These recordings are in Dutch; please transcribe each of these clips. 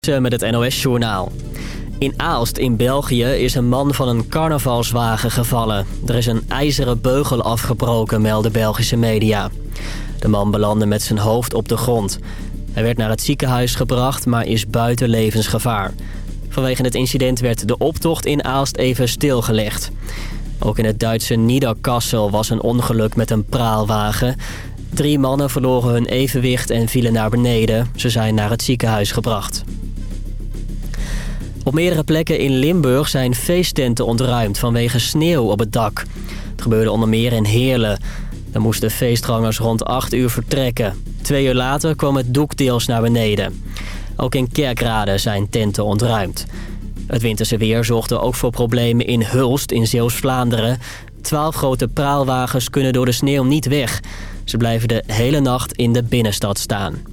met het NOS-journaal. In Aalst in België is een man van een carnavalswagen gevallen. Er is een ijzeren beugel afgebroken, melden Belgische media. De man belandde met zijn hoofd op de grond. Hij werd naar het ziekenhuis gebracht, maar is buiten levensgevaar. Vanwege het incident werd de optocht in Aalst even stilgelegd. Ook in het Duitse Niederkassel was een ongeluk met een praalwagen. Drie mannen verloren hun evenwicht en vielen naar beneden. Ze zijn naar het ziekenhuis gebracht. Op meerdere plekken in Limburg zijn feesttenten ontruimd vanwege sneeuw op het dak. Het gebeurde onder meer in Heerlen. Dan moesten feestgangers rond 8 uur vertrekken. Twee uur later kwam het doek deels naar beneden. Ook in Kerkrade zijn tenten ontruimd. Het winterse weer zorgde ook voor problemen in Hulst in Zeeuws-Vlaanderen. Twaalf grote praalwagens kunnen door de sneeuw niet weg. Ze blijven de hele nacht in de binnenstad staan.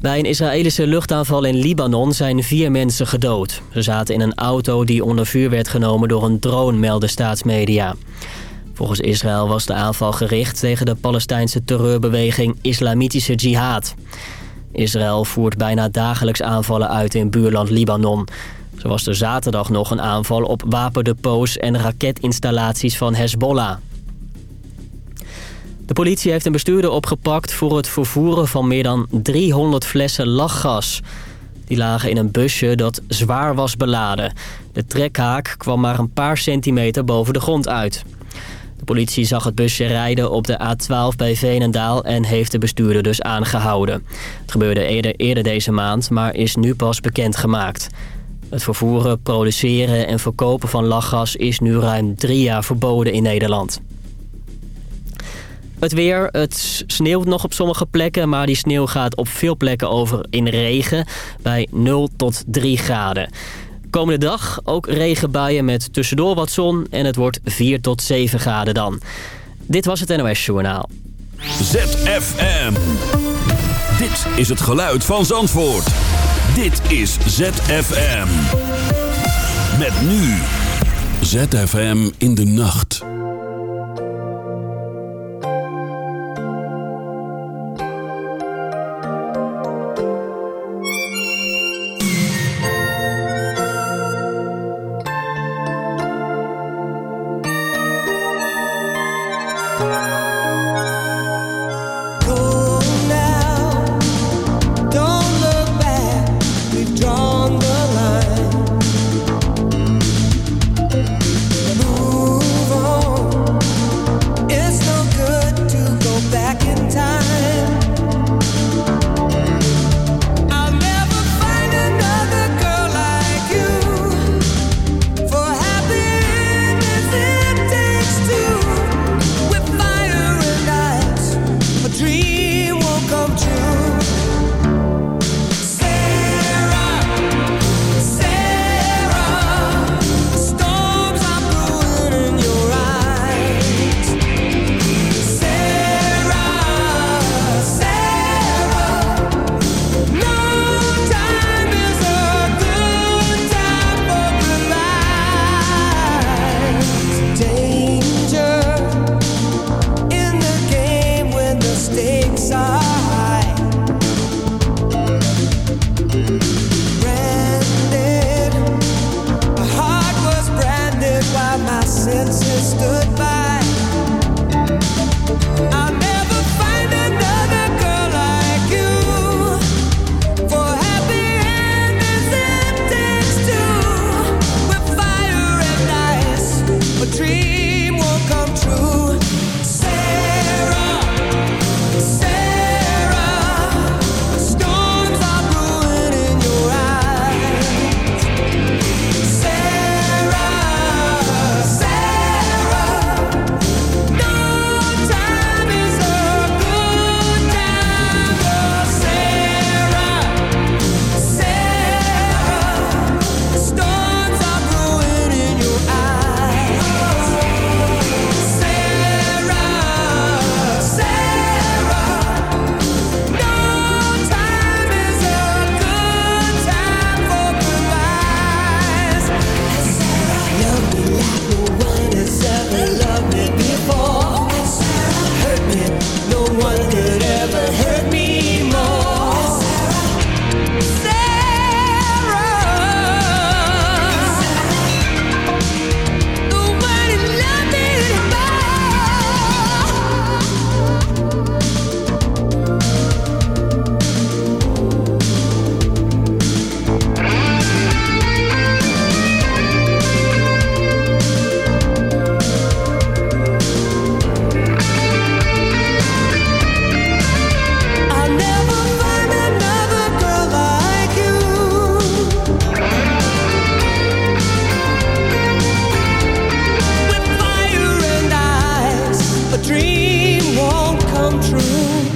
Bij een Israëlische luchtaanval in Libanon zijn vier mensen gedood. Ze zaten in een auto die onder vuur werd genomen door een drone, melden staatsmedia. Volgens Israël was de aanval gericht tegen de Palestijnse terreurbeweging Islamitische Jihad. Israël voert bijna dagelijks aanvallen uit in buurland Libanon. Zo was er zaterdag nog een aanval op wapendepots en raketinstallaties van Hezbollah. De politie heeft een bestuurder opgepakt voor het vervoeren van meer dan 300 flessen lachgas. Die lagen in een busje dat zwaar was beladen. De trekhaak kwam maar een paar centimeter boven de grond uit. De politie zag het busje rijden op de A12 bij Veenendaal en heeft de bestuurder dus aangehouden. Het gebeurde eerder, deze maand, maar is nu pas bekendgemaakt. Het vervoeren, produceren en verkopen van lachgas is nu ruim drie jaar verboden in Nederland. Het weer, het sneeuwt nog op sommige plekken, maar die sneeuw gaat op veel plekken over in regen bij 0 tot 3 graden. Komende dag ook regenbuien met tussendoor wat zon en het wordt 4 tot 7 graden dan. Dit was het NOS Journaal. ZFM. Dit is het geluid van Zandvoort. Dit is ZFM. Met nu. ZFM in de nacht. do. dream won't come true.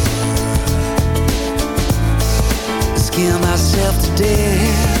Scare myself to death.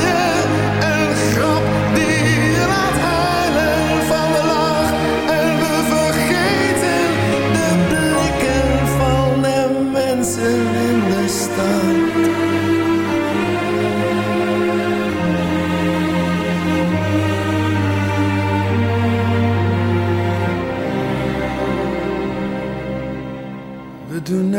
je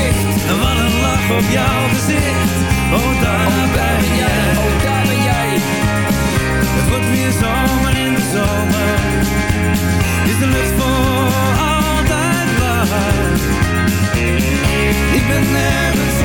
Licht. En wat een lach op jouw gezicht. Oh, daar Oh, ben jij, oh, daar ben jij. Het wordt weer zomer in de zomer. Is de lucht voor altijd blauw. Ik ben nergens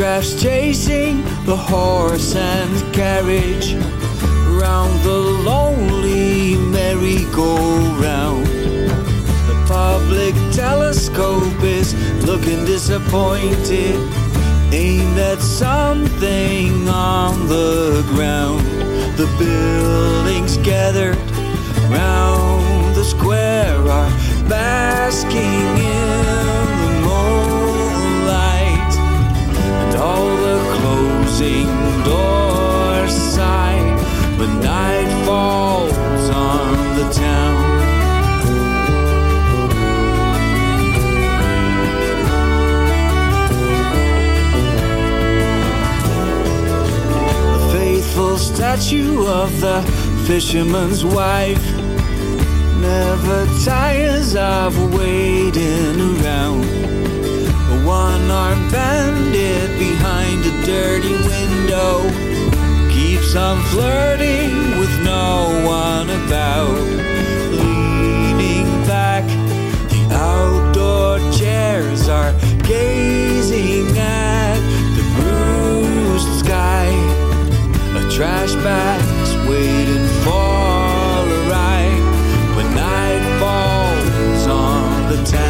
photographs chasing the horse and carriage round the lonely merry-go-round. The public telescope is looking disappointed. Ain't at something on the ground? The buildings gathered round the square are basking in dozing doors sigh when night falls on the town. The faithful statue of the fisherman's wife never tires of waiting around one-armed bandit behind a dirty window keeps on flirting with no one about. Leaning back, the outdoor chairs are gazing at the bruised sky. A trash bag's waiting for a ride when night falls on the town.